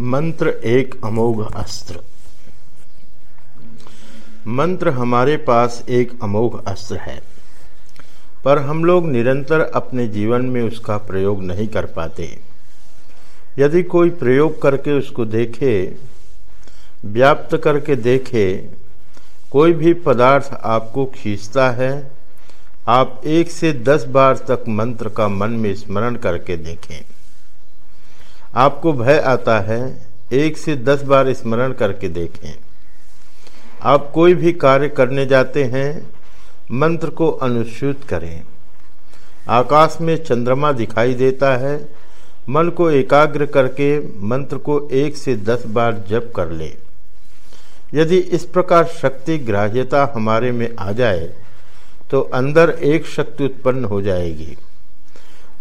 मंत्र एक अमोघ अस्त्र। मंत्र हमारे पास एक अमोघ अस्त्र है, पर हम लोग निरंतर अपने जीवन में उसका प्रयोग नहीं कर पाते। यदि कोई प्रयोग करके उसको देखे, व्याप्त करके देखे, कोई भी पदार्थ आपको खींचता है, आप एक से दस बार तक मंत्र का मन में स्मरण करके देखें। आपको भय आता है, एक से दस बार स्मरण करके देखें। आप कोई भी कार्य करने जाते हैं, मंत्र को अनुसूत करें। आकाश में चंद्रमा दिखाई देता है, मन को एकाग्र करके मंत्र को एक से दस बार जप कर ले। यदि इस प्रकार शक्ति ग्राह्यता हमारे में आ जाए तो अंदर एक शक्ति उत्पन्न हो जाएगी।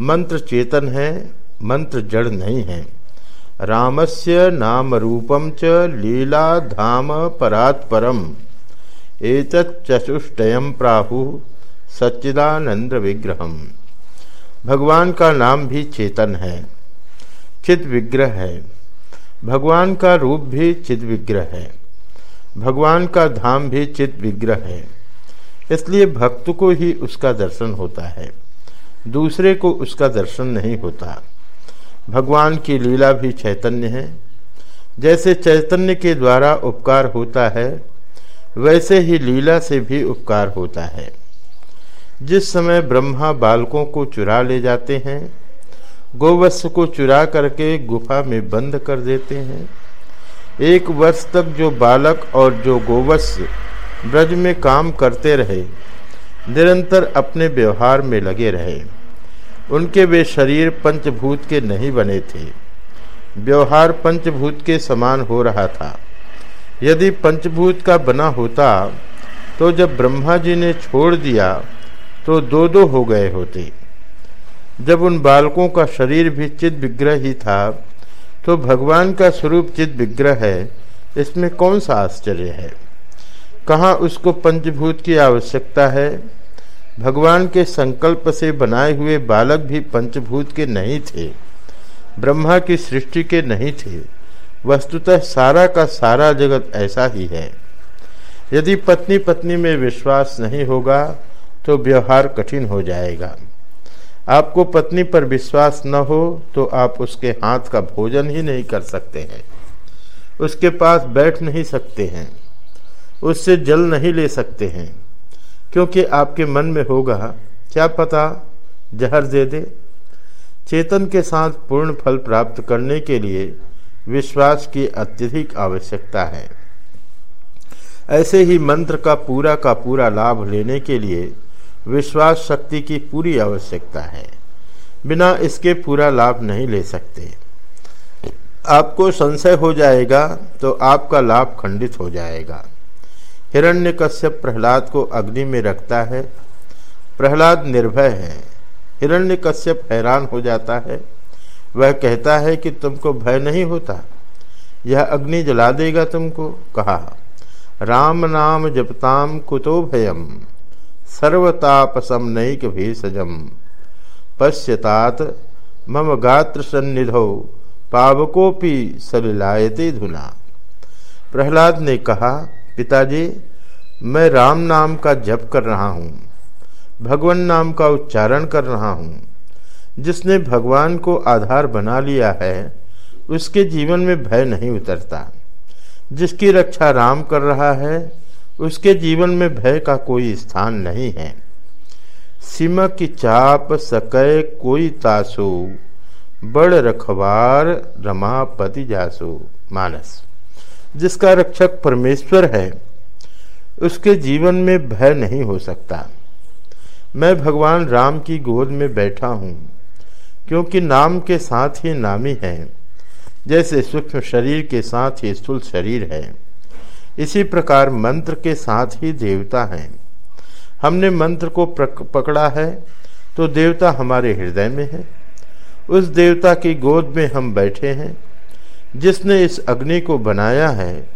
मंत्र चेतन है मंत्र जड़ नहीं है। रामस्य नाम रूपम च लीला धाम परात परम एतचुष्टयम प्राहु सच्चिदानंद विग्रहम भगवान का नाम भी चेतन है चित विग्रह है। भगवान का रूप भी चित विग्रह है। भगवान का धाम भी चित विग्रह है। इसलिए भक्त को ही उसका दर्शन होता है। दूसरे को उसका दर्शन नहीं होता। भगवान की लीला भी चैतन्य है। जैसे चैतन्य के द्वारा उपकार होता है, वैसे ही लीला से भी उपकार होता है। जिस समय ब्रह्मा बालकों को चुरा ले जाते हैं, गोवत्स को चुरा करके गुफा में बंद कर देते हैं। एक वर्ष तक जो बालक और जो गोवत्स ब्रज में काम करते रहे, निरंतर अपने व्यवहार में लगे रहे। उनके वे शरीर पंचभूत के नहीं बने थे। व्यवहार पंचभूत के समान हो रहा था। यदि पंचभूत का बना होता तो जब ब्रह्मा जी ने छोड़ दिया तो दो दो हो गए होते। जब उन बालकों का शरीर भी चिद विग्रह ही था तो भगवान का स्वरूप चिद विग्रह है। इसमें कौन सा आश्चर्य है? कहाँ उसको पंचभूत की आवश्यकता है? भगवान के संकल्प से बनाए हुए बालक भी पंचभूत के नहीं थे, ब्रह्मा की सृष्टि के नहीं थे, वस्तुतः सारा का सारा जगत ऐसा ही है। यदि पत्नी पत्नी में विश्वास नहीं होगा तो व्यवहार कठिन हो जाएगा। आपको पत्नी पर विश्वास न हो तो आप उसके हाथ का भोजन ही नहीं कर सकते हैं। उसके पास बैठ नहीं सकते हैं। उससे जल नहीं ले सकते हैं। क्योंकि आपके मन में होगा, क्या पता जहर दे दे। चेतन के साथ पूर्ण फल प्राप्त करने के लिए विश्वास की अत्यधिक आवश्यकता है। ऐसे ही मंत्र का पूरा का पूरा लाभ लेने के लिए विश्वास शक्ति की पूरी आवश्यकता है। बिना इसके पूरा लाभ नहीं ले सकते। आपको संशय हो जाएगा तो आपका लाभ खंडित हो जाएगा। हिरण्य कश्यप प्रहलाद को अग्नि में रखता है। प्रहलाद निर्भय है। हिरण्य कश्यप हैरान हो जाता है। वह कहता है कि तुमको भय नहीं होता। यह अग्नि जला देगा तुमको। कहा, राम नाम जपताम कुतो भयम सर्वतापसम नैक भेषजम पश्यतात मम गात्र सन्निधो पावकोपी सलिलायते धुना। प्रहलाद ने कहा पिताजी, मैं राम नाम का जप कर रहा हूँ, भगवान नाम का उच्चारण कर रहा हूँ। जिसने भगवान को आधार बना लिया है, उसके जीवन में भय नहीं उतरता। जिसकी रक्षा राम कर रहा है, उसके जीवन में भय का कोई स्थान नहीं है। सीमा की चाप सकय कोई तासो, बड़ रखवार रमापति जासो, मानस। जिसका रक्षक परमेश्वर है, उसके जीवन में भय नहीं हो सकता। मैं भगवान राम की गोद में बैठा हूँ, क्योंकि नाम के साथ ही नामी है, जैसे सूक्ष्म शरीर के साथ ही स्थूल शरीर है। इसी प्रकार मंत्र के साथ ही देवता हैं। हमने मंत्र को पकड़ा है तो देवता हमारे हृदय में है। उस देवता की गोद में हम बैठे हैं जिसने इस अग्नि को बनाया है,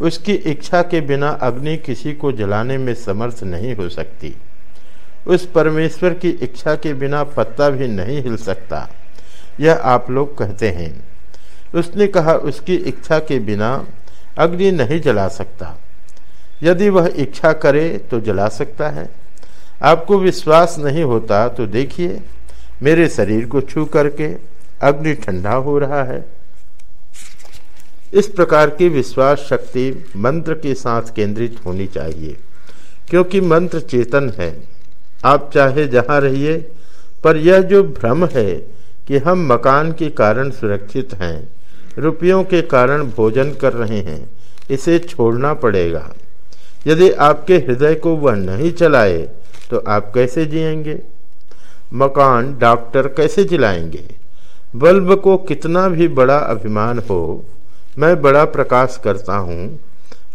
उसकी इच्छा के बिना अग्नि किसी को जलाने में समर्थ नहीं हो सकती। उस परमेश्वर की इच्छा के बिना पत्ता भी नहीं हिल सकता। यह आप लोग कहते हैं। उसने कहा, उसकी इच्छा के बिना अग्नि नहीं जला सकता। यदि वह इच्छा करे तो जला सकता है। आपको विश्वास नहीं होता तो देखिए, मेरे शरीर को छू करके अग्नि ठंडा हो रहा है। इस प्रकार की विश्वास शक्ति मंत्र के साथ केंद्रित होनी चाहिए। क्योंकि मंत्र चेतन है। आप चाहे जहाँ रहिए, पर यह जो भ्रम है कि हम मकान के कारण सुरक्षित हैं, रुपयों के कारण भोजन कर रहे हैं, इसे छोड़ना पड़ेगा। यदि आपके हृदय को वह नहीं चलाए तो आप कैसे जिएँगे? मकान डॉक्टर कैसे जिलाएँगे? बल्ब को कितना भी बड़ा अभिमान हो मैं बड़ा प्रकाश करता हूँ।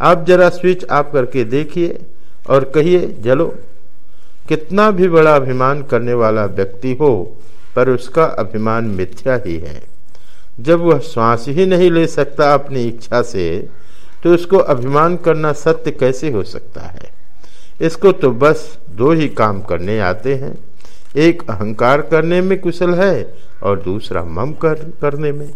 आप जरा स्विच ऑफ़ करके देखिए और कहिए, जलो, कितना भी बड़ा अभिमान करने वाला व्यक्ति हो, पर उसका अभिमान मिथ्या ही है। जब वह श्वास ही नहीं ले सकता अपनी इच्छा से तो उसको अभिमान करना सत्य कैसे हो सकता है? इसको तो बस दो ही काम करने आते हैं। एक अहंकार करने में कुशल है और दूसरा मम कर, करने में।